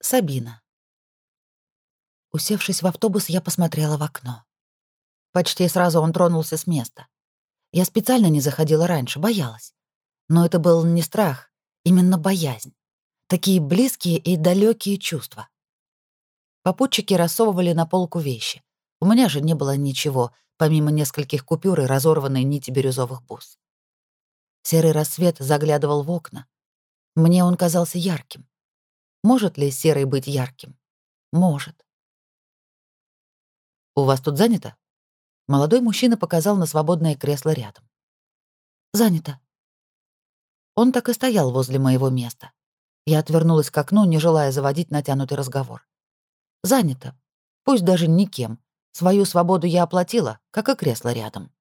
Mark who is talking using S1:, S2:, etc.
S1: Сабина. Усевшись в автобус, я посмотрела в окно. Почти сразу он тронулся с места. Я специально не заходила раньше, боялась. Но это был не страх, именно боязнь. Такие близкие и далекие чувства. Попутчики рассовывали на полку вещи. У меня же не было ничего, помимо нескольких купюр и разорванной нити бирюзовых бус. Серый рассвет заглядывал в окна. Мне он казался ярким. Может ли серый быть ярким? Может. «У вас тут занято?» Молодой мужчина показал на свободное кресло рядом. «Занято». Он так и стоял возле моего места. Я отвернулась к окну, не желая заводить натянутый разговор. «Занято. Пусть даже никем. Свою свободу я оплатила, как и кресло рядом».